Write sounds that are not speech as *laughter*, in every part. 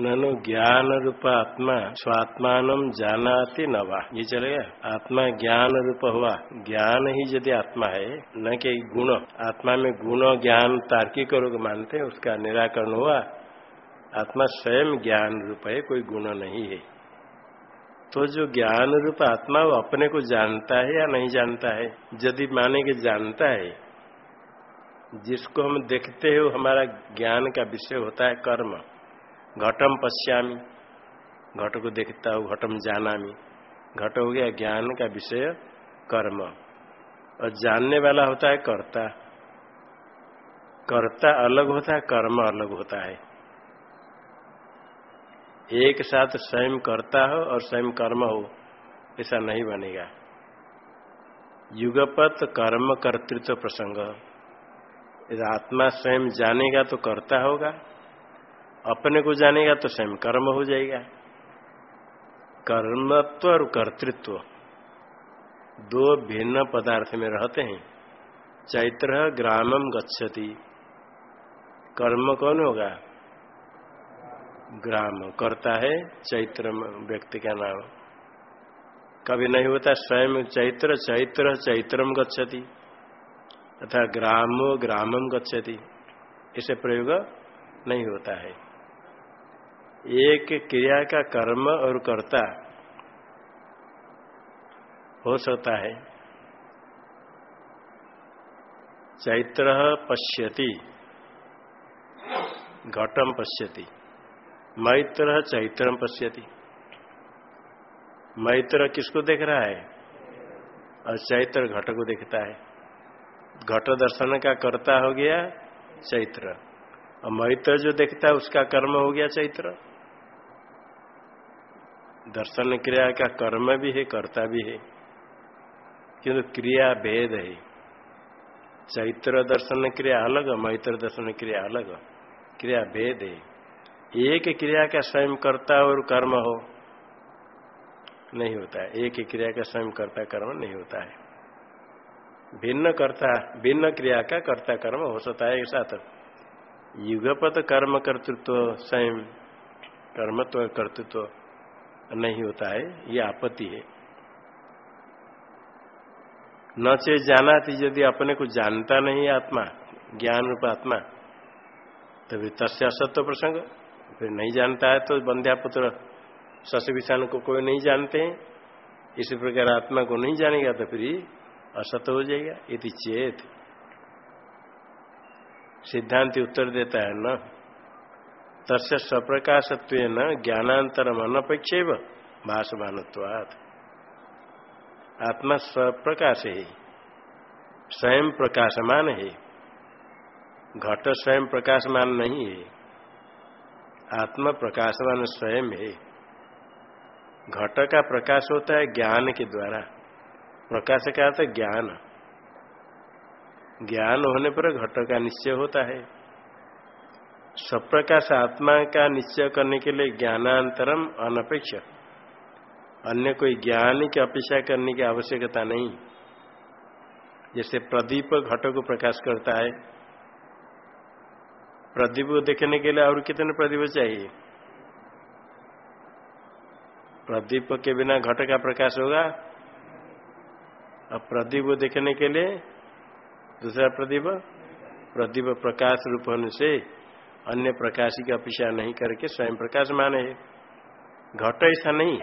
ननु ज्ञान रूप आत्मा स्वात्मान जानाति न वा। ये चलेगा आत्मा ज्ञान रूप हुआ। ज्ञान ही यदि आत्मा है, न के गुण। आत्मा में गुण, ज्ञान तार्किक लोग मानते हैं, उसका निराकरण हुआ। आत्मा स्वयं ज्ञान रूप है, कोई गुण नहीं है। तो जो ज्ञान रूप आत्मा वो अपने को जानता है या नहीं जानता है? यदि माने कि जानता है, जिसको हम देखते हैं, वो हमारा ज्ञान का विषय होता है कर्म। घटम पश्यामी घट को देखता हूँ घटम जानामी। घट हो गया ज्ञान का विषय कर्म। और जानने वाला होता है कर्ता। कर्ता अलग होता है, कर्म अलग होता है। एक साथ स्वयं करता हो और स्वयं कर्म हो, ऐसा नहीं बनेगा। युगपत कर्म कर्तृत्व प्रसंग। आत्मा स्वयं जानेगा तो करता होगा। अपने को जानेगा तो स्वयं कर्म हो जाएगा। कर्मत्व और कर्तृत्व दो भिन्न पदार्थ में रहते हैं। चैत्र ग्रामम गच्छति। कर्म कौन होगा? ग्राम। करता है चैत्र व्यक्ति का नाम। कभी नहीं होता स्वयं चैत्र चैत्र, चैत्रम गच्छति। तथा ग्रामो ग्रामम गच्छति। इसे प्रयोग नहीं होता है। एक क्रिया का कर्म और कर्ता हो सकता है। चैत्र पश्यति। घटम पश्यति। मैत्र चैत्रम पश्यति। मैत्र किसको देख रहा है? और चैत्र घट को देखता है। घट दर्शन का कर्ता हो गया चैत्र। और मैत्र जो देखता है उसका कर्म हो गया चैत्र। दर्शन क्रिया का कर्म भी है, कर्ता भी है। किंतु क्रिया भेद है। चैत्र दर्शन क्रिया अलग, मैत्र दर्शन क्रिया अलग। क्रिया भेद है। एक क्रिया का स्वयं कर्ता और कर्म हो, नहीं होता है। एक क्रिया का स्वयं कर्ता कर्म नहीं होता है। भिन्न कर्ता, भिन्न क्रिया का कर्ता कर्म हो सकता है एक साथ युगपत कर्म कर्तृत्व, स्वयं कर्मत्व कर्तृत्व। नहीं होता है, ये आपत्ति है। न चे जाना थी, यदि अपने को जानता नहीं आत्मा, ज्ञान रूप आत्मा, तभी तस्य असत्व प्रसंग। फिर नहीं जानता है तो बंध्या पुत्र सस विषाणु को कोई नहीं जानते हैं। इसी प्रकार आत्मा को नहीं जानेगा तो फिर असत हो जाएगा। यदि चेत। सिद्धांत उत्तर देता है न। तस्य सप्रकाशत्व न ज्ञानांतरम अनपेक्ष भाषमानत्वात्। आत्मा स्वप्रकाश है स्वयं प्रकाशमान है। घट स्वयं प्रकाशमान नहीं है। आत्मा प्रकाशमान स्वयं है। घट का प्रकाश होता है ज्ञान के द्वारा। प्रकाश का अर्थ ज्ञान। ज्ञान होने पर घट का निश्चय होता है। स्वप्रकाश आत्मा का निश्चय करने के लिए ज्ञानांतरम अनपेक्ष। अन्य कोई ज्ञान की अपेक्षा करने की आवश्यकता नहीं। जैसे प्रदीप घट को प्रकाश करता है। प्रदीप को देखने के लिए और कितने प्रदीप चाहिए? प्रदीप के बिना घट का प्रकाश होगा। अब प्रदीप को देखने के लिए दूसरा प्रदीप प्रदीप प्रकाश रूप होने से अन्य प्रकाश की अपेक्षा नहीं करके स्वयं प्रकाश माने है। घट ऐसा नहीं।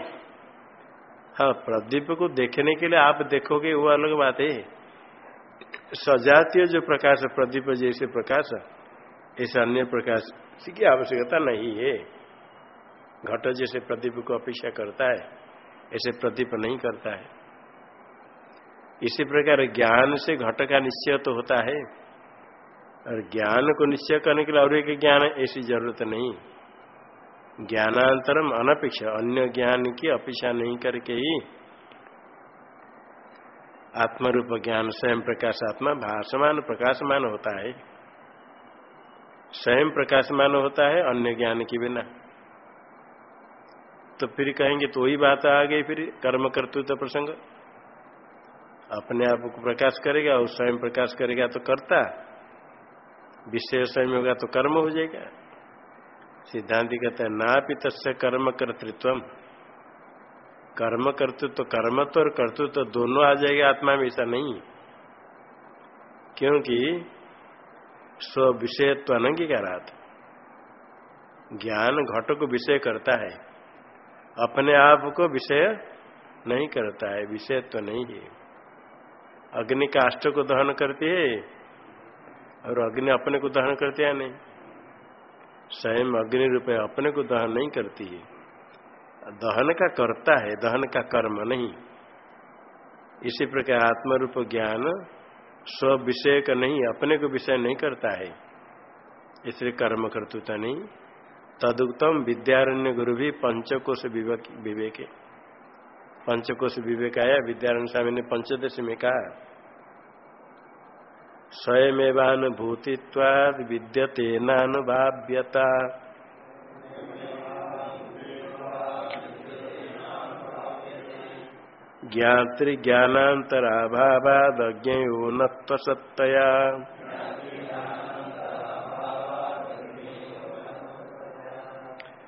हाँ प्रदीप को देखने के लिए आप देखोगे, वो अलग बात है। सजातीय जो प्रकाश, प्रदीप जैसे प्रकाश, ऐसा अन्य प्रकाश की आवश्यकता नहीं है। घट जैसे प्रदीप को अपेक्षा करता है, ऐसे प्रदीप नहीं करता है। इसी प्रकार ज्ञान से घट का निश्चय तो होता है। और ज्ञान को निश्चय करने के लिए और एक ज्ञान ऐसी ज़रूरत नहीं। ज्ञानांतरम अनपेक्षा, अन्य ज्ञान की अपेक्षा नहीं करके ही आत्मरूप ज्ञान, स्वयं प्रकाश आत्मा भाषमान प्रकाशमान होता है। स्वयं प्रकाशमान होता है, अन्य ज्ञान के बिना। तो फिर कहेंगे तो वही बात आ गई फिर कर्म कर्तृत्व प्रसंग। अपने आप को प्रकाश करेगा और स्वयं प्रकाश करेगा तो करता विषय स्वयं होगा तो कर्म हो जाएगा। सिद्धांति कहते हैं ना भी तस्य कर्म कर्तृत्व कर्म कर्तृत्व तो कर्मत्व और कर्तृत्व तो दोनों आ जाएगा आत्मा में, ऐसा नहीं। क्योंकि स्व विषयत्व अनंगीकारात। ज्ञान घट को विषय करता है। अपने आप को विषय नहीं करता है विषय तो नहीं है। अग्नि काष्ट को दहन करती है और अग्नि अपने को दहन करते है नहीं? स्वयं अग्नि रूप अपने को दहन नहीं करती है। दहन का करता है, दहन का कर्म नहीं। इसी प्रकार आत्म रूप ज्ञान स्व विषय का नहीं, अपने को विषय नहीं करता है। इसलिए कर्म कर्तुता नहीं। तदुक्तम विद्यारण्य गुरु भी पंचकोश विवेक पंचकोश विवेक आया, विद्यारण्य स्वामी ने पंचदश में कहा स्वयमेवानुभूतिवाद विद्यते नानुभाव्यता। ज्ञातृ ज्ञानांतराभावाद अज्ञो नत्वसत्तया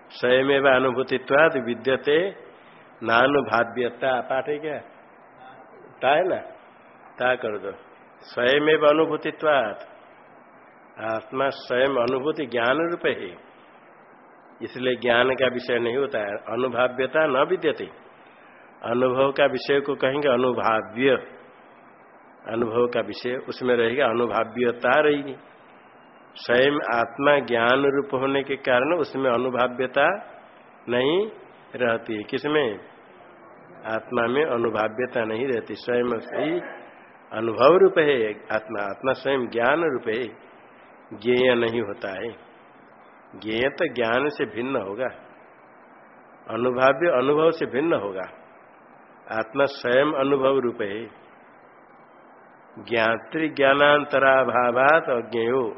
स्वयमेव अनुभूतित्वाद विद्यते नानुभाव्यता। पाठ है क्या? ता है ना? ता कर दो स्वयमेव अनुभूतित्वाद आत्मा स्वयं अनुभूति ज्ञान रूप है। इसलिए ज्ञान का विषय नहीं होता है, अनुभाव्यता न विद्यते। अनुभव का विषय को कहेंगे अनुभाव्य। अनुभव का विषय उसमें रहेगा अनुभाव्यता रहेगी। स्वयं आत्मा ज्ञान रूप होने के कारण उसमें अनुभाव्यता नहीं रहती है। किसमें? आत्मा में अनुभाव्यता नहीं रहती। स्वयं ही अनुभव रूप है, आत्मा आत्मा स्वयं ज्ञान रूप है। ज्ञेय नहीं होता है। ज्ञेय तो ज्ञान से भिन्न होगा। अनुभाव्य अनुभव से भिन्न होगा। आत्मा स्वयं अनुभव रूप है। ज्ञात्री ज्ञानांतराभावात अज्ञेयो।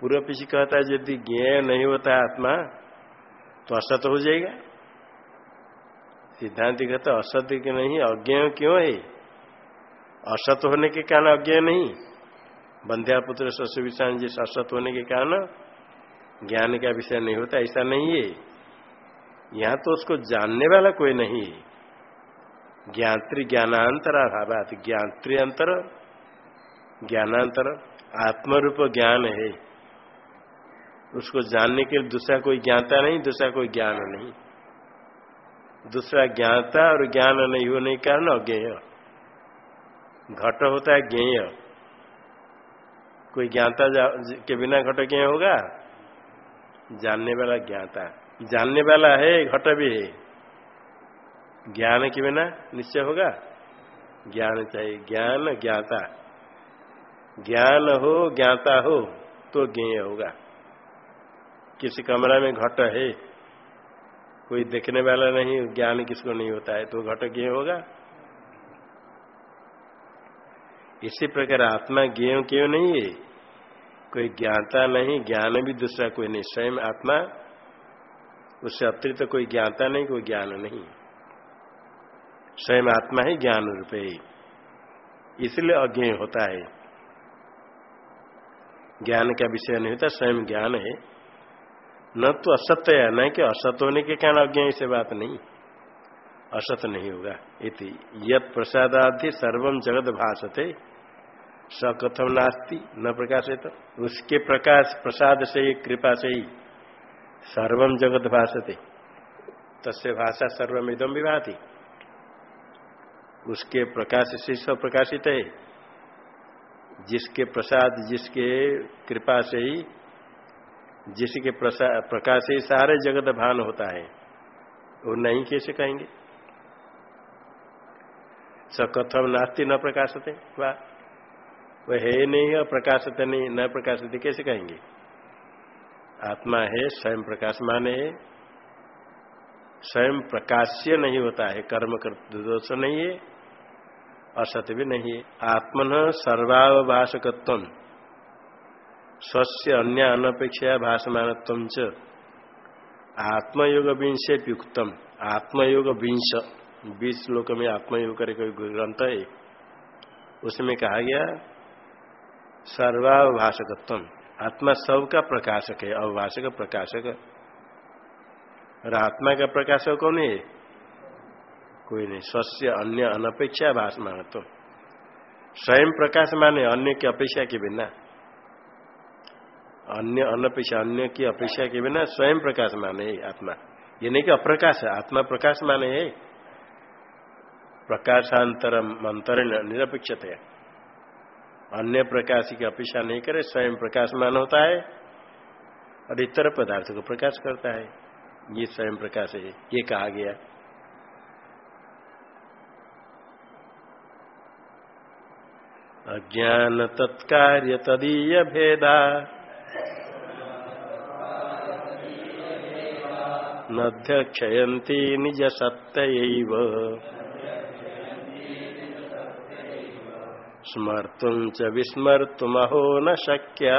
पूर्व पीछे कहता है, यदि ज्ञेय नहीं होता आत्मा तो असत हो जाएगा। सिद्धांत कहता असत्य नहीं अज्ञ क्यों है? असत होने के कारण अज्ञ नहीं। बंध्या बंध्यापुत्र शशुविषाण जिस असत होने के कारण ज्ञान का विषय नहीं होता, ऐसा नहीं है। यहाँ तो उसको जानने वाला कोई नहीं है। ज्ञात्री ज्ञानांतर अभाव ज्ञात्री अंतर, ज्ञानांतर आत्मरूप ज्ञान है। उसको जानने के लिए दूसरा कोई ज्ञाता नहीं, दूसरा कोई ज्ञान नहीं। दूसरा ज्ञाता और ज्ञान नहीं होने के कारण अज्ञेय। घट होता है ज्ञेय। कोई ज्ञाता के बिना घट ज्ञेय होगा? जानने वाला ज्ञाता जानने वाला है, घट भी है। ज्ञान के बिना निश्चय होगा? ज्ञान चाहिए। ज्ञान ज्ञाता ज्ञान हो, ज्ञाता हो तो ज्ञेय होगा। किसी कमरा में घट है, कोई देखने वाला नहीं, ज्ञान किसको नहीं होता है तो घट ज्ञ होगा? इसी प्रकार आत्मा ज्ञ क्यों नहीं है? कोई ज्ञाता नहीं, ज्ञान भी दूसरा कोई नहीं। स्वयं आत्मा, उससे अतिरिक्त तो कोई ज्ञाता नहीं, कोई ज्ञान नहीं। स्वयं आत्मा ही ज्ञान रूप इसलिए अज्ञ होता है। ज्ञान का विषय नहीं होता, स्वयं ज्ञान है। न तो असत्य है, न कि असत होने के कारण अज्ञा से बात नहीं। असत नहीं होगा। इति यद प्रसादादि सर्वम जगत भाषते स कथम नास्ती, न प्रकाशित तो उसके प्रकाश, प्रसाद से ही, कृपा से ही सर्वम जगत भाषते तस्य भाषा सर्वम इदम विभाति। उसके प्रकाश से सब प्रकाशित है। जिसके प्रसाद, जिसके कृपा से ही, जिसके प्रकाश से ही सारे जगत भान होता है, वो नहीं कैसे कहेंगे? स कथम नास्ती, न प्रकाशते, वाह। वो है नहीं और प्रकाशते नहीं, न प्रकाशते कैसे कहेंगे? आत्मा है, स्वयं प्रकाशमान है। स्वयं प्रकाश्य नहीं होता है, कर्म कर दोष नहीं है असत्य भी नहीं है। आत्मन सर्वावभाषकत्व, स्वस्य अन्य अनपेक्षा भाषमान आत्मयोग विंशे युक्तम, आत्मयोग विंश, बीस श्लोक में आत्मयोग करे कोई ग्रंथ है, उसमें कहा गया सर्वाभाषकत्व आत्मा सब का प्रकाशक है अवभाषक प्रकाशक। और आत्मा का प्रकाशक कौन है? कोई नहीं स्वस्य अन्य, अनपेक्षा भाषमान तो स्वयं प्रकाश माने अन्य की अपेक्षा के बिना। अन्य, अनपेक्षा, अन्य की अपेक्षा के बिना स्वयं प्रकाश माने आत्मा। ये नहीं कि अप्रकाश आत्मा प्रकाश माने है। प्रकाशांतर मंत्र निरपेक्षता अन्य प्रकाश की अपेक्षा नहीं करे, स्वयं प्रकाशमान होता है और इतर पदार्थ को प्रकाश करता है। ये स्वयं प्रकाश है, ये कहा गया। अज्ञान तत्कार्य तदीय भेदा। नध्यक्षयती निज सत्य स्मर्तुं च विस्मर्तुमहो न शक्या।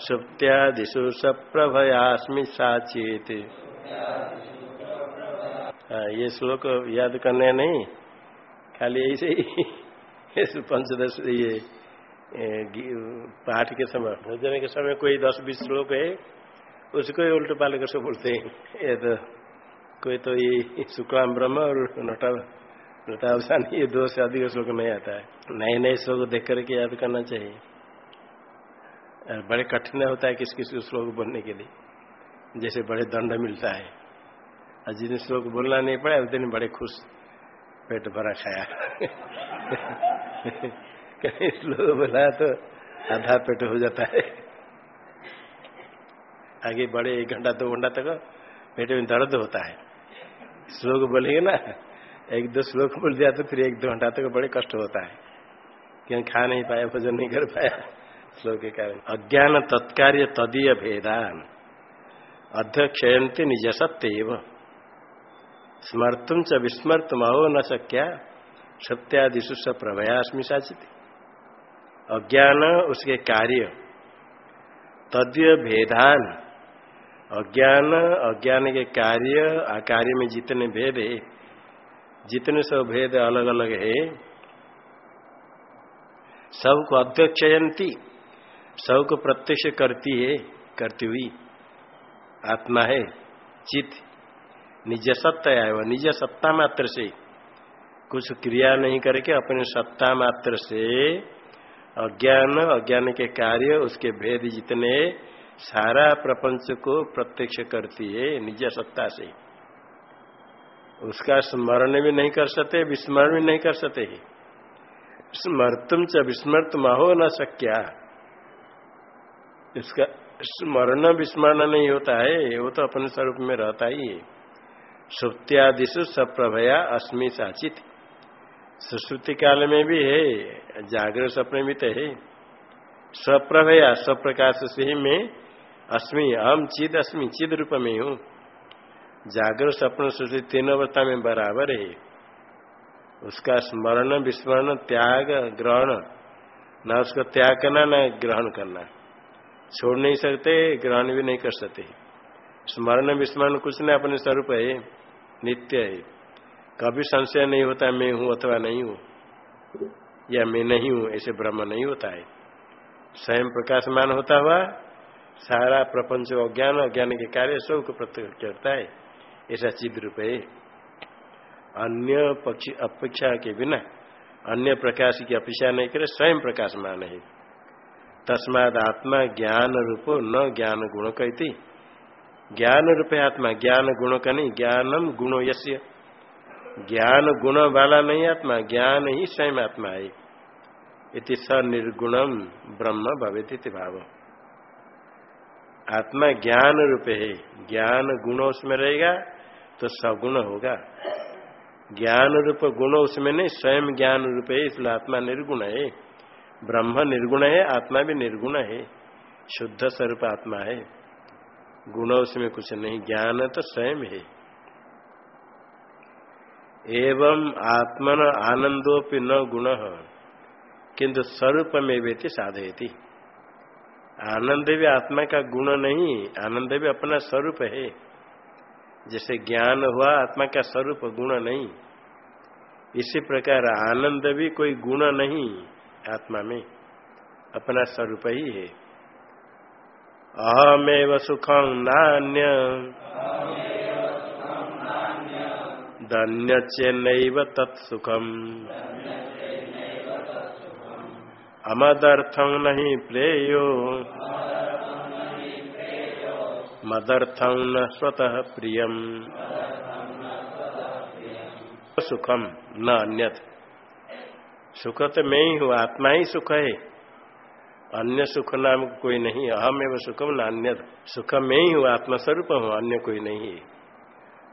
सुप्त्यादिषु सप्रभयास्मि साचेत ये श्लोक याद करने नहीं? खाली ऐसे ही *laughs* पंचदश ये पाठ के समय, भोजन के समय कोई दस बीस श्लोक है, उसको ही उल्ट पाल कर बोलते हैं। ये तो कोई तो ये शुक्लाम ब्रह्म और नटा अवसान ये दो से अधिक श्लोक नहीं आता है। नए नए श्लोक देख करके याद करना चाहिए। बड़े कठिन होता है किस किस श्लोक बोलने के लिए। जैसे बड़े दंड मिलता है। और जिन श्लोक बोलना नहीं पड़ा, उस दिन बड़े खुश पेट भरा खाया। *laughs* कहीं श्लोक बोला तो आधा पेट हो जाता है। आगे बड़े एक घंटा, दो घंटा तक पेट में दर्द होता है। श्लोक बोलेंगे ना एक दो श्लोक बोल दिया तो फिर एक दो घंटा तक बड़े कष्ट होता है। क्यों खा नहीं पाया, भोजन नहीं कर पाया श्लोक के कारण। अज्ञान तत्कार्य तदीय भेदान। अध्यक्षयंती निज सत्य स्मर्तुम च विस्मर्तुम अहो न सक्या सत्यादिशु स प्रभयास्मी साचित। अज्ञान उसके कार्य। तदीय भेदान। अज्ञान अज्ञान के कार्य कार्य में जितने भेद है जितने सब भेद अलग अलग है, सबको अध्यक्षयंती सबको प्रत्यक्ष करती है, करती हुई आत्मा है चित निज सत्ता है वह निज सत्ता मात्र से। कुछ क्रिया नहीं करके अपने सत्ता मात्र से, अज्ञान अज्ञान के कार्य, उसके भेद जितने, सारा प्रपंच को प्रत्यक्ष करती है निज सत्ता से। उसका स्मरण भी नहीं कर सकते, विस्मरण भी नहीं कर सकते स्मर्तुम च विस्मृत हो न सक्या इसका स्मरण विस्मरण नहीं होता है, वो तो अपने स्वरूप में रहता ही है। सुप्त्यादिशु सप्रभया अस्मि साचित। सुश्रुति काल में भी है, जागृत सपने भी तो है। स्वप्रभया स्वप्रकाश से ही मैं अस्मि अहम चिद अस्मि, चिद रूप में हूँ। जागृत स्वप्न सुश्रुति तीन अवस्था में बराबर है। उसका स्मरण, विस्मरण, त्याग, ग्रहण। न उसको त्याग करना, न ग्रहण करना। छोड़ नहीं सकते, ग्रहण भी नहीं कर सकते। स्मरण, विस्मरण कुछ नहीं अपने स्वरूप है, नित्य है। कभी संशय नहीं होता, मैं हूँ अथवा नहीं हूँ। या मैं नहीं हूँ, ऐसे भ्रम नहीं होता है। स्वयं प्रकाशमान होता हुआ सारा प्रपंच, अज्ञान अज्ञान के कार्य सबको प्रत्यक्ष करता है। ऐसा चिद रूप। है अन्य पक्षी, अपेक्षा के बिना, अन्य प्रकाश की अपेक्षा नहीं करे, स्वयं प्रकाश मान है। तस्माद आत्मा ज्ञान रूप न ज्ञान गुण कहती। ज्ञान रूप आत्मा, ज्ञान गुण का नहीं, ज्ञानम गुणो यश्य ज्ञान गुण वाला नहीं आत्मा, ज्ञान ही स्वयं आत्मा है। इति स निर्गुणम ब्रह्म भवित भाव। आत्मा ज्ञान रूप है, ज्ञान गुण उसमें रहेगा तो सगुण होगा। ज्ञान रूप गुण उसमें नहीं, स्वयं ज्ञान रूप है, इसलिए आत्मा निर्गुण है। ब्रह्म निर्गुण है, आत्मा भी निर्गुण है। शुद्ध स्वरूप आत्मा है। गुण उसमें कुछ नहीं, ज्ञान तो स्वयं है। एवं आत्मन आनंदोपि न गुण, किंतु स्वरूप में व्यक्ति साधयती। आनंद भी आत्मा का गुण नहीं, आनंद भी अपना स्वरूप है। जैसे ज्ञान हुआ, आत्मा का स्वरूप गुण नहीं। इसी प्रकार आनंद भी कोई गुण नहीं आत्मा में। अपना स्वरूप ही है। अहमेव सुखम नान्य। धन्य चेन्नव तत्सुखम अमदर्थम नहीं प्रेयो। मदर्थम न स्वतः प्रियम। सुखम न अन्यथ सुख तो मैं ही हूँ, आत्मा ही सुख है। अन्य सुख नाम कोई नहीं, अहम एवं सुखम न अन्य सुख में ही हूँ, आत्मस्वरूप हूँ, अन्य कोई नहीं है।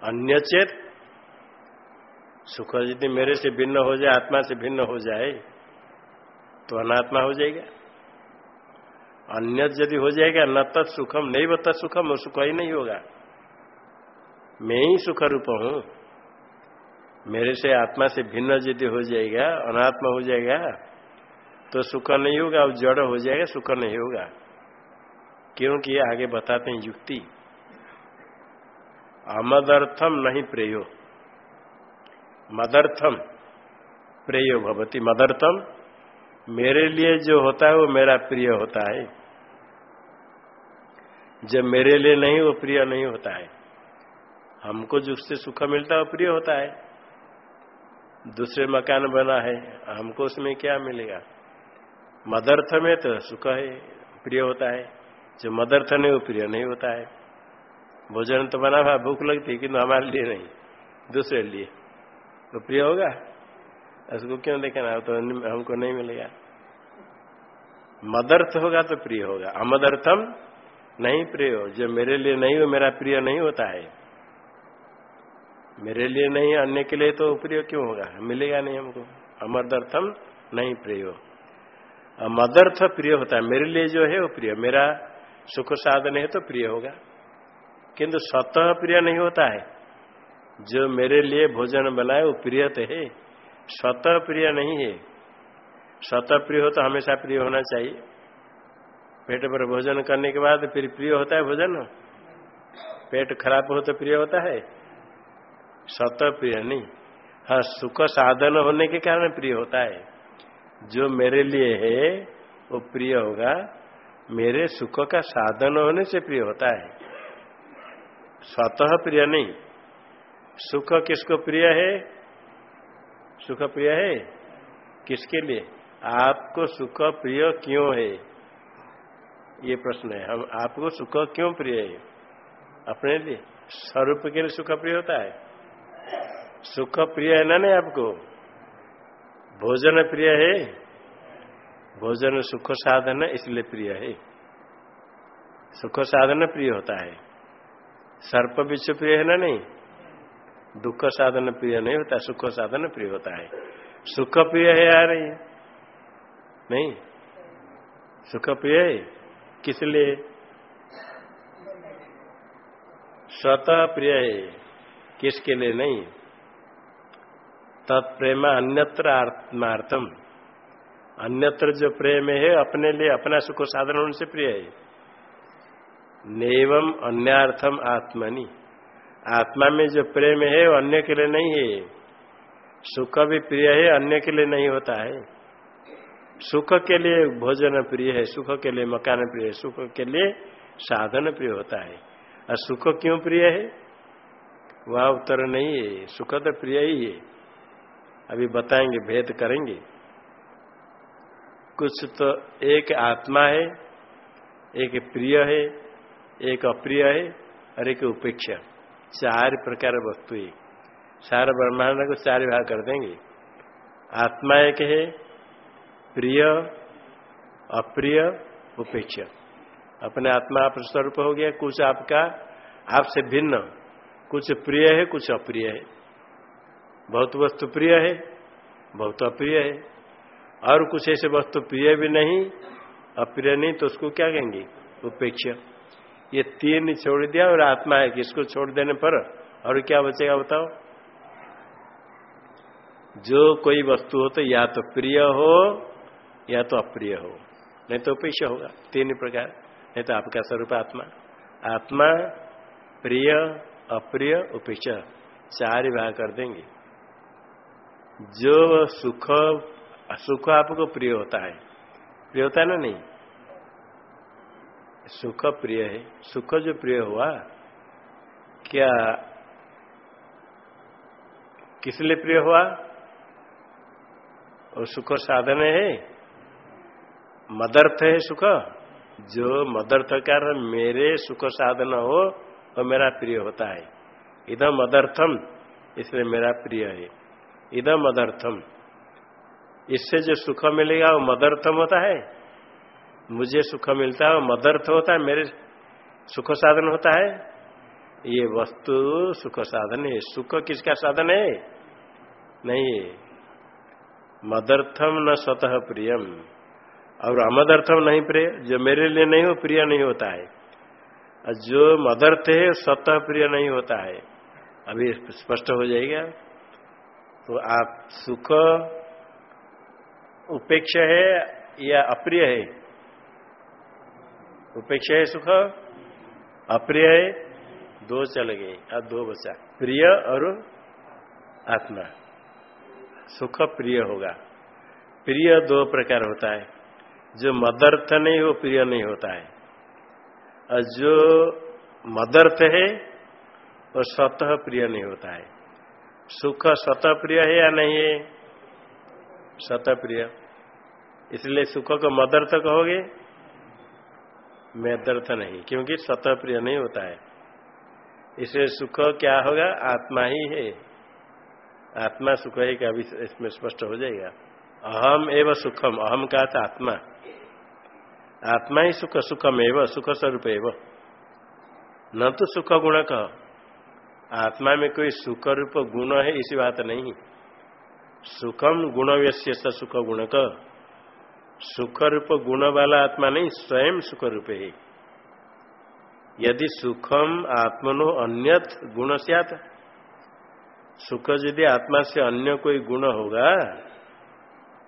अन्य चेत सुख यदि मेरे से भिन्न हो जाए, आत्मा से भिन्न हो जाए तो अनात्मा हो जाएगा। अन्य यदि हो जाएगा, न तत् सुखम, नहीं बता सुखम, और सुख ही नहीं होगा। मैं ही सुख रूप हूँ। मेरे से आत्मा से भिन्न यदि हो जाएगा, अनात्मा हो जाएगा तो सुख नहीं होगा, और जड़ हो जाएगा, सुख नहीं होगा। क्योंकि आगे बताते हैं युक्ति। अमदर्थम नहीं प्रेयो। मदर्थम प्रेयो भवती। मदर्थम मेरे लिए जो होता है वो मेरा प्रिय होता है। जब मेरे लिए नहीं, वो प्रिय नहीं होता है। हमको जिससे सुख मिलता है, वो प्रिय होता है। दूसरे मकान बना है, हमको उसमें क्या मिलेगा? मदर्थ में तो सुख है, प्रिय होता है। जो मदर्थ नहीं, वो प्रिय नहीं होता है। भोजन तो बना हुआ, भूख लगती है, किंतु हमारे लिए नहीं, दूसरे लिए। तो प्रिय होगा? उसको क्यों देखना तो हमको नहीं मिलेगा। मदर्थ होगा तो प्रिय होगा। अमदर्थम नहीं प्रिय हो। जो मेरे लिए नहीं हो, मेरा प्रिय नहीं होता है। मेरे लिए नहीं, अन्य के लिए तो प्रिय क्यों होगा? मिलेगा नहीं हमको। अमदर्थम नहीं प्रिय हो। मदर्थ प्रिय होता है। मेरे लिए जो है वो प्रिय। मेरा सुख साधन है तो प्रिय होगा। किंतु स्वतः प्रिय नहीं होता है। जो मेरे लिए भोजन बनाए, वो प्रिय तो है। स्वतः प्रिय नहीं है। स्वतः प्रिय हो तो हमेशा प्रिय होना चाहिए। पेट पर भोजन करने के बाद फिर प्रिय होता है भोजन? पेट खराब हो तो प्रिय होता है? स्वतः प्रिय नहीं। हाँ सुख साधन होने के कारण प्रिय होता है। जो मेरे लिए है, वो प्रिय होगा। मेरे सुख का साधन होने से प्रिय होता है। स्वतः प्रिय नहीं। सुख किसको प्रिय है? सुख प्रिय है? किसके लिए? आपको सुख प्रिय क्यों है? ये प्रश्न है। हम आपको सुख क्यों प्रिय है? अपने लिए। स्वरूप के लिए सुख प्रिय होता है। सुख प्रिय है ना नहीं आपको? भोजन प्रिय है? भोजन सुख साधन इसलिए प्रिय है। सुख साधन प्रिय होता है। सर्प विश्व प्रिय है ना नहीं? दुख साधन प्रिय नहीं होता, सुख साधन प्रिय होता है। सुख प्रिय है रही नहीं? सुख प्रिय है? किस लिए? स्वतः प्रिय है। किसके लिए नहीं? तत्प्रेम अन्यत्र आत्मार्थम। अन्यत्र जो प्रेम है, अपने लिए अपना सुख साधन उनसे प्रिय है। नेवम अन्यार्थम आत्मनि। आत्मा में जो प्रेम है, वो अन्य के लिए नहीं है। सुख भी प्रिय है, अन्य के लिए नहीं होता है। सुख के लिए भोजन प्रिय है, सुख के लिए मकान प्रिय है, सुख के लिए साधन प्रिय होता है। और सुख क्यों प्रिय है? वह उत्तर नहीं है। सुख तो प्रिय ही है। अभी बताएँगे, भेद करेंगे। कुछ तो एक आत्मा है, एक प्रिय है, एक अप्रिय है, और एक उपेक्षा। चार प्रकार वस्तु सारे ब्रह्मांड को चार भाग कर देंगे। आत्मा एक है, प्रिय, अप्रिय उपेक्ष अपने आत्मा आप स्वरूप हो गया, कुछ आपका आपसे भिन्न। कुछ प्रिय है, कुछ अप्रिय है। बहुत वस्तु प्रिय है, बहुत अप्रिय है। और कुछ ऐसे वस्तु प्रिय भी नहीं, अप्रिय नहीं तो उसको क्या कहेंगे? उपेक्ष ये तीन छोड़ दिया और आत्मा है किसको छोड़ देने पर? और क्या बचेगा बताओ? जो कोई वस्तु हो तो या तो प्रिय हो, या तो अप्रिय हो। नहीं तो उपेक्ष होगा, तीन प्रकार। नहीं तो आपका स्वरूप आत्मा। आत्मा, प्रिय, अप्रिय, उपेक्ष। चार विभाग कर देंगे। जो सुख सुख आपको प्रिय होता है। प्रिय होता है ना? नहीं। सुख प्रिय है। सुख जो प्रिय हुआ, क्या किस लिए प्रिय हुआ? और सुख साधन है। मदर्थ है सुख। जो मदर्थ कारण मेरे सुख साधन हो, वो मेरा प्रिय होता है। इधम मदर्थम, इसलिए मेरा प्रिय है। इधम मदर्थम। इससे जो सुख मिलेगा, वो मदर्थम होता है। मुझे सुख मिलता है मदर्थ होता है, मेरे सुख साधन होता है। ये वस्तु सुख साधन है। सुख किसका साधन है? नहीं मदर्थम न स्वतः प्रियम। और अमदर्थम नहीं प्रिय, जो मेरे लिए नहीं हो, प्रिय नहीं होता है। और जो मदर्थ है, स्वतः प्रिय नहीं होता है। अभी स्पष्ट हो जाएगा। तो आप सुख उपेक्षा है या अप्रिय है? उपेक्ष है सुख अप्रिय है दो चल गए, अब दो बचा। प्रिय और आत्मा। सुख प्रिय होगा। प्रिय दो प्रकार होता है। जो मदर्थ नहीं हो प्रिय नहीं होता है। और जो मदर्थ है, वो स्वतः प्रिय नहीं होता है। सुख स्वतः प्रिय है या नहीं है? स्वतः प्रिय। इसलिए सुख को मदर्थ कहोगे। मदर्थ नहीं, क्योंकि स्वतः प्रिय नहीं होता है। इसलिए सुख क्या होगा? आत्मा ही है। आत्मा सुख है क्या इसमें स्पष्ट हो जाएगा। अहम एवं सुखम, अहम का था आत्मा। आत्मा ही सुख, सुखम एवं, सुख स्वरूप एवं। न तो सुख गुण कह। आत्मा में कोई सुख रूप गुण है, इसी बात नहीं। सुखम गुण व्यस्य सुख गुण का सुख रूप गुण वाला आत्मा नहीं, स्वयं सुख रूप है। यदि सुखम आत्मनो अन्यत गुण से सुख यदि आत्मा से अन्य कोई गुण होगा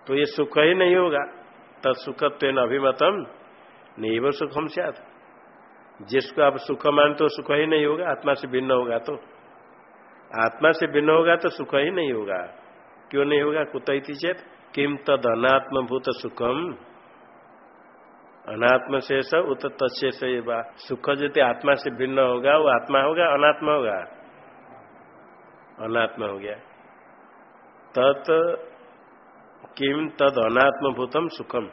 तो ये सुख ही नहीं होगा। तत्सुखत्व अभिमतम नहीं वो सुखम से जिसको आप सुख मानते तो सुख ही नहीं होगा, आत्मा से भिन्न होगा तो। आत्मा से भिन्न होगा तो सुख ही नहीं होगा। क्यों नहीं होगा? कुत चेत। किम तद अनात्मभूत सुखम अनात्म शेष उत तत्शेष सुख यदि आत्मा से भिन्न होगा, वो आत्मा होगा, अनात्मा होगा? अनात्मा हो गया। तत् किम तद अनात्मभूतम सुखम?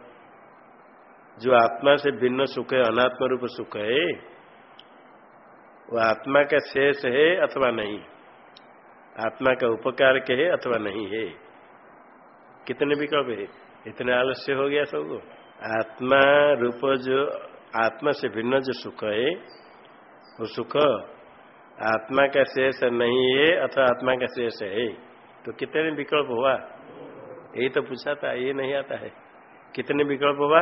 जो आत्मा से भिन्न सुख है अनात्म रूप सुख है, वो आत्मा का शेष है अथवा नहीं? आत्मा का उपकार के है अथवा नहीं है? कितने विकल्प है इतने आलस्य हो गया सबको आत्मा रूप जो, आत्मा से भिन्न जो सुख है, वो सुख। आत्मा का शेष नहीं है, अथवा आत्मा का शेष है। तो कितने विकल्प हुआ? यही तो पूछा था, ये नहीं आता है। कितने विकल्प हुआ?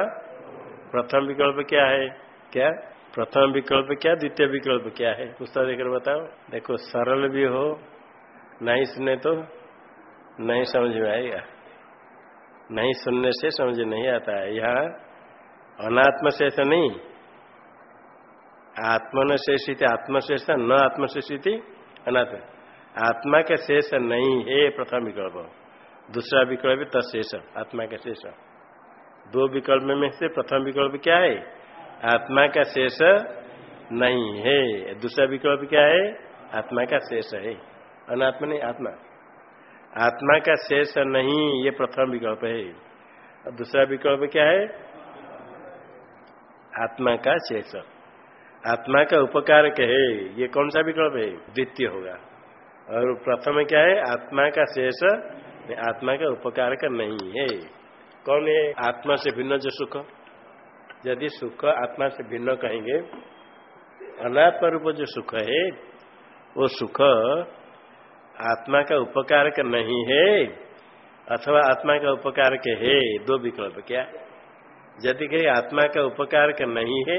प्रथम विकल्प क्या है? क्या? प्रथम विकल्प क्या? द्वितीय विकल्प क्या है? पुस्तक देकर बताओ। देखो, सरल भी हो, नहीं सुने तो नहीं समझ में आएगा। नहीं सुनने से समझ नहीं आता है। यहाँ अनात्म शेष नहीं। आत्मन शेषित आत्मशेष, न आत्मशेषित अनात्म आत्मा का शेष नहीं है प्रथम विकल्प। दूसरा विकल्प तत्शेष आत्मा का शेष। दो विकल्प में से प्रथम विकल्प क्या है? आत्मा का शेष नहीं है। दूसरा विकल्प क्या है? आत्मा का शेष है। अनात्मा नहीं, आत्मा। आत्मा का शेष नहीं, ये प्रथम विकल्प है। और दूसरा विकल्प क्या है? आत्मा का शेष। आत्मा का उपकार है? ये कौन सा विकल्प है? द्वितीय होगा। और प्रथम क्या है? आत्मा का शेष आत्मा का उपकार का नहीं है। कौन है? आत्मा से भिन्न जो सुख। यदि सुख आत्मा से भिन्न कहेंगे, अनात्म रूप जो सुख है, वो सुख आत्मा का उपकार का नहीं है अथवा आत्मा का उपकार के है, दो विकल्प क्या? यदि कहे आत्मा का उपकार का नहीं है,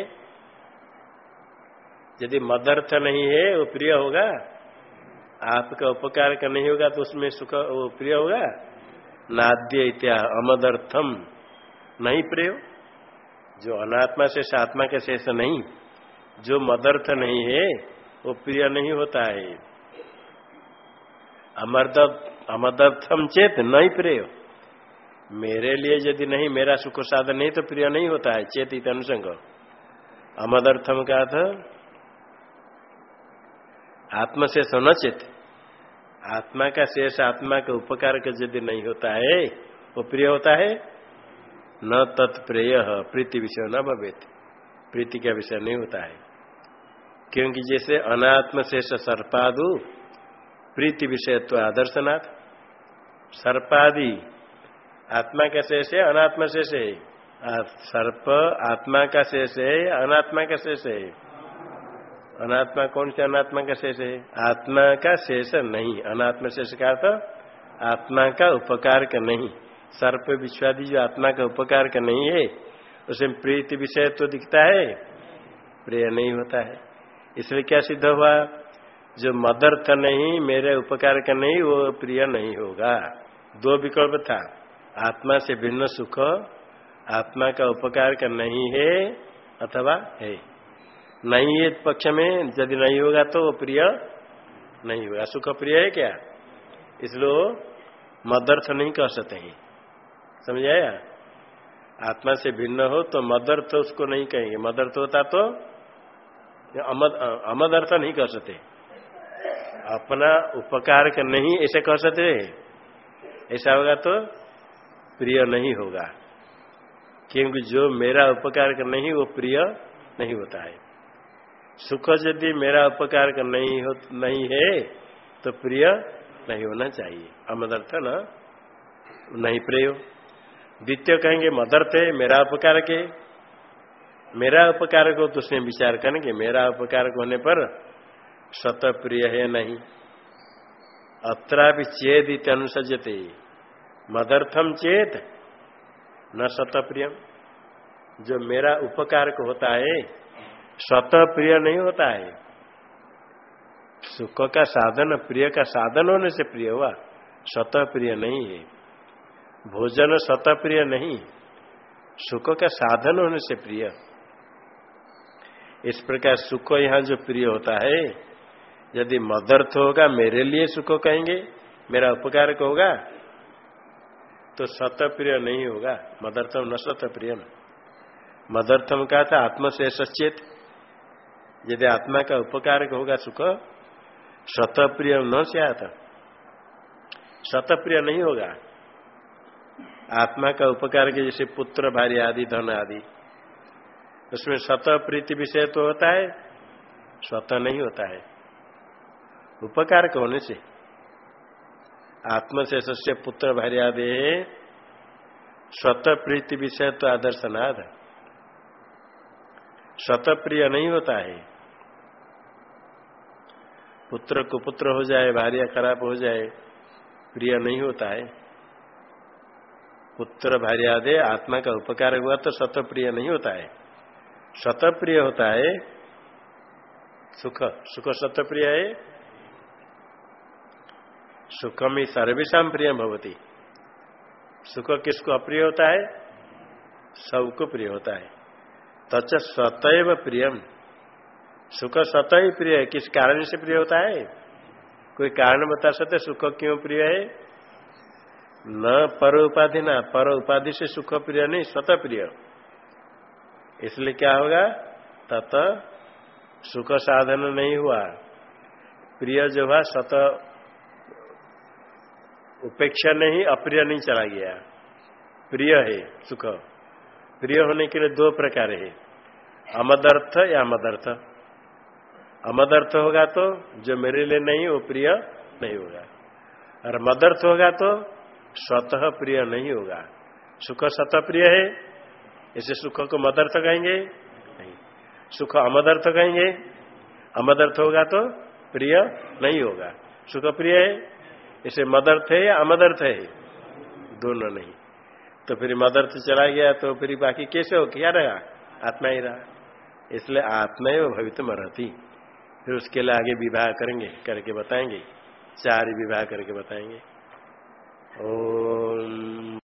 यदि मदर्थ नहीं है, वो प्रिय होगा? आपका उपकार का नहीं होगा तो उसमें सुख, वो प्रिय होगा? नाद्य इत्या अमदर्थम। नहीं प्रिय? जो अनात्मा से आत्मा के शेष नहीं, जो मदर्थ नहीं है, वो प्रिय नहीं होता है। अमर्द अमदर्थम चेत नहीं प्रिय। मेरे लिए यदि नहीं, मेरा सुख साधन नहीं तो प्रिय नहीं होता है चेत इत अनुसंग। अमदर्थम का अर्थ, आत्म से चेत आत्मा का शेष, आत्मा का उपकार का यदि नहीं होता है, वो प्रिय होता है? न तत्प्रेय, प्रीति विषय न भवेत। प्रीति का विषय नहीं होता है। क्योंकि जैसे अनात्म शेष सर्पादु प्रीति विषय तो आदर्शनाथ। सर्पादि, आत्मा का शेष है, अनात्मा शेष है। सर्प, आत्मा का शेष है, अनात्मा का शेष है। अनात्मा कौन से अनात्मा का शेष है? आत्मा का शेष नहीं। अनात्मा शेष का अर्थ, आत्मा का उपकार का नहीं। सर्प विश्वादी जो आत्मा का उपकार का नहीं है उसमें प्रीति विषय तो दिखता है। प्रिय नहीं होता है। इसलिए क्या सिद्ध हुआ? जो मदर्थ नहीं, मेरे उपकार का नहीं, वो प्रिय नहीं होगा। दो विकल्प था। आत्मा से भिन्न सुख, आत्मा का उपकार का नहीं है, अथवा है। नहीं है पक्ष में, यदि नहीं होगा तो वो प्रिय नहीं होगा। सुख प्रिय है क्या? इसलिए मदर्थ नहीं कह सकते हैं। समझ आया आत्मा से भिन्न हो तो मदर्थ उसको नहीं कहेंगे। मदर्थ होता तो अमद अमदर्थ नहीं कर सकते। अपना उपकार का नहीं, ऐसे कह सकते ऐसा होगा तो प्रिय नहीं होगा। क्योंकि जो मेरा उपकार का नहीं, वो प्रिय नहीं होता है। सुख यदि मेरा उपकार का नहीं हो, नहीं है तो प्रिय नहीं होना चाहिए। अमदर्थ न, नहीं प्रिय। द्वितीय कहेंगे, मदर्थ है, मेरा उपकार के। मेरा उपकार को तो उसमें विचार करेंगे, मेरा उपकार होने पर सत प्रिय है नहीं। अत्रा भी चेत इत अनुसजते मदर्थम चेत न सत प्रियम जो मेरा उपकार को होता है सत प्रिय नहीं होता है। सुख का साधन, प्रिय का साधन होने से प्रिय हुआ सत प्रिय नहीं है। भोजन सत प्रिय नहीं, सुख का साधन होने से प्रिय। इस प्रकार सुख यहाँ जो प्रिय होता है यदि मदर्थ होगा, मेरे लिए सुख कहेंगे, मेरा उपकार होगा तो सत प्रिय नहीं होगा। मदर्थम न सत प्रियम मदर्थम का था, आत्म से सचेत यदि आत्मा का उपकार होगा, सुख शतप्रिय न से आता शतप्रिय नहीं होगा। आत्मा का उपकार के जैसे पुत्र, भार्य आदि, धन आदि, उसमें शत प्रीति विषय तो होता है, स्वतः नहीं होता है। उपकार होने से? आत्म से पुत्र स्वतः प्रीति विषय तो आदर्शनाद स्वतः नहीं होता है पुत्र को पुत्र हो जाए भार्य खराब हो जाए प्रिय नहीं होता है पुत्र भार्य आदि आत्मा का उपकार हुआ तो सत प्रिय नहीं होता है सत प्रिय होता है सुख सुख सत प्रिय है। सुखम ही सर्वेशा प्रिय भवती सुख किसको अप्रिय होता है सबको प्रिय होता है तच स्वतएव प्रियम सुख सत ही प्रिय है किस कारण से प्रिय होता है कोई कारण बता सकते सुख क्यों प्रिय है न पर उपाधि ना पर उपाधि से सुख प्रिय नहीं स्वत प्रिय इसलिए क्या होगा तत सुख साधन नहीं हुआ प्रिय जो हुआ सत उपेक्षा नहीं अप्रिय नहीं चला गया। प्रिय है, सुख। प्रिय होने के लिए दो प्रकार है। अमदर्थ या अमदर्थ। अमदर्थ होगा तो जो मेरे लिए नहीं, वो प्रिय नहीं होगा। और मदर्थ होगा तो स्वतः प्रिय नहीं होगा। सुख स्वतः प्रिय है, इसे सुख को मदर्थ कहेंगे? नहीं। सुख अमदर्थ कहेंगे? अमदर्थ होगा तो प्रिय नहीं होगा। सुख प्रिय है इसे मदर्थ है या अमदर्थ है दोनों नहीं। तो फिर मदर्थ चला गया तो फिर बाकी कैसे हो? क्या रहा? आत्मा ही रहा। इसलिए आत्मा ही भवित मरती फिर उसके लिए आगे विवाह करेंगे, करके बताएँगे। चार विवाह करके बताएँगे। ओम